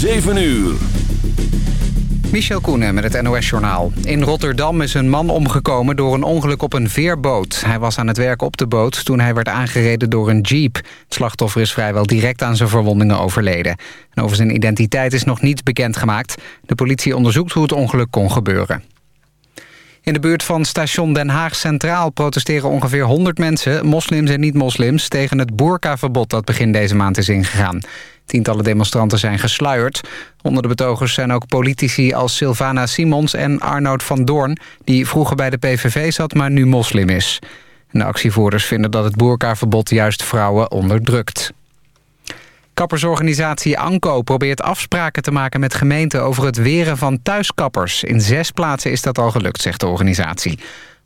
7 uur. Michel Koenen met het NOS-journaal. In Rotterdam is een man omgekomen door een ongeluk op een veerboot. Hij was aan het werk op de boot toen hij werd aangereden door een jeep. Het slachtoffer is vrijwel direct aan zijn verwondingen overleden. En over zijn identiteit is nog niets bekendgemaakt. De politie onderzoekt hoe het ongeluk kon gebeuren. In de buurt van station Den Haag Centraal protesteren ongeveer 100 mensen... moslims en niet-moslims, tegen het boerkaverbod dat begin deze maand is ingegaan. Tientallen demonstranten zijn gesluierd. Onder de betogers zijn ook politici als Sylvana Simons en Arnoud van Doorn... die vroeger bij de PVV zat, maar nu moslim is. De actievoerders vinden dat het boerkaverbod juist vrouwen onderdrukt. Kappersorganisatie Anko probeert afspraken te maken met gemeenten... over het weren van thuiskappers. In zes plaatsen is dat al gelukt, zegt de organisatie.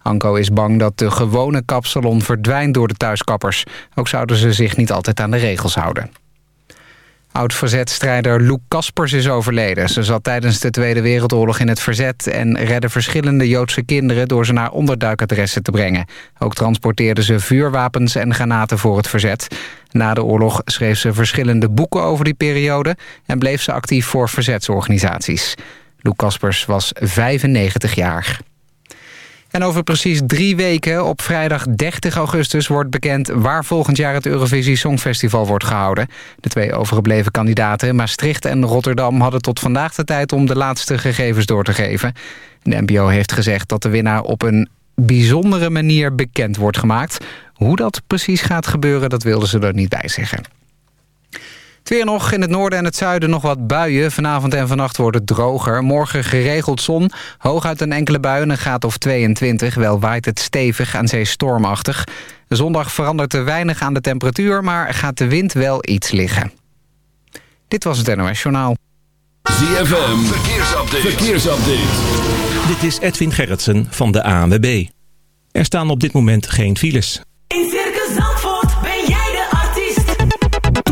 Anko is bang dat de gewone kapsalon verdwijnt door de thuiskappers. Ook zouden ze zich niet altijd aan de regels houden. Oud-verzetstrijder Loek Kaspers is overleden. Ze zat tijdens de Tweede Wereldoorlog in het verzet... en redde verschillende Joodse kinderen door ze naar onderduikadressen te brengen. Ook transporteerde ze vuurwapens en granaten voor het verzet. Na de oorlog schreef ze verschillende boeken over die periode... en bleef ze actief voor verzetsorganisaties. Loek Kaspers was 95 jaar. En over precies drie weken, op vrijdag 30 augustus... wordt bekend waar volgend jaar het Eurovisie Songfestival wordt gehouden. De twee overgebleven kandidaten, Maastricht en Rotterdam... hadden tot vandaag de tijd om de laatste gegevens door te geven. De NPO heeft gezegd dat de winnaar op een bijzondere manier bekend wordt gemaakt. Hoe dat precies gaat gebeuren, dat wilden ze er niet bij zeggen. Het weer nog in het noorden en het zuiden nog wat buien. Vanavond en vannacht wordt het droger. Morgen geregeld zon. Hooguit een enkele bui en een graad of 22. Wel waait het stevig, aan zee stormachtig. Zondag verandert er weinig aan de temperatuur... maar gaat de wind wel iets liggen. Dit was het NOS Journaal. ZFM, verkeersupdate. verkeersupdate. Dit is Edwin Gerritsen van de ANWB. Er staan op dit moment geen files.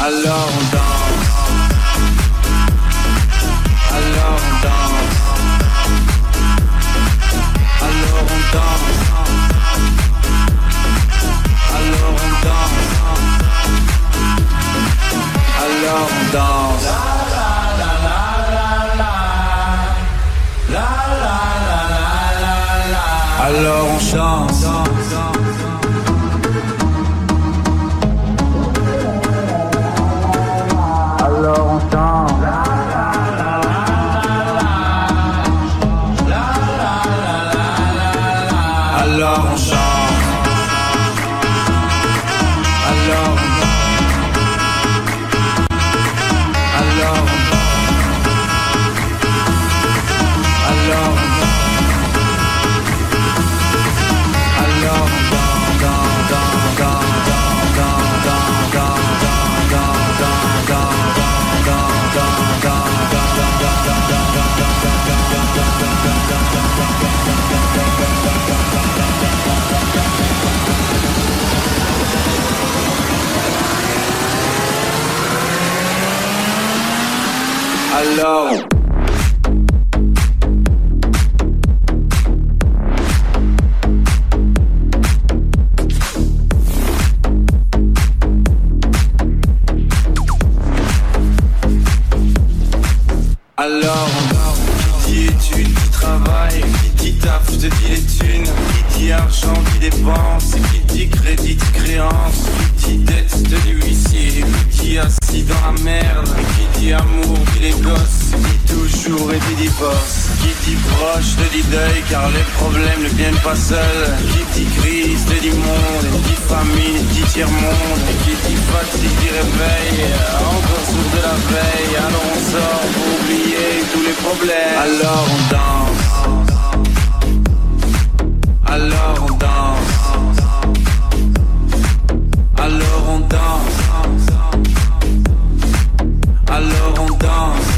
Alors on danse. Alors on danse. Alors on danse. Alors on danse. Alors on danse. Alors on danse. Alors on chante. Hello. Et qui dit proche, te dit deuil, car les problèmes ne viennent pas seuls, qui dit crise, te dit monde, qui dit famine, dit tiers-monde, qui dit fatigue, dit réveil, encore sourd de la veille, alors on sort pour oublier tous les problèmes. Alors on danse. Alors on danse. Alors on danse. Alors on danse.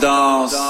Danse.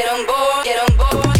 Get on board, get on board,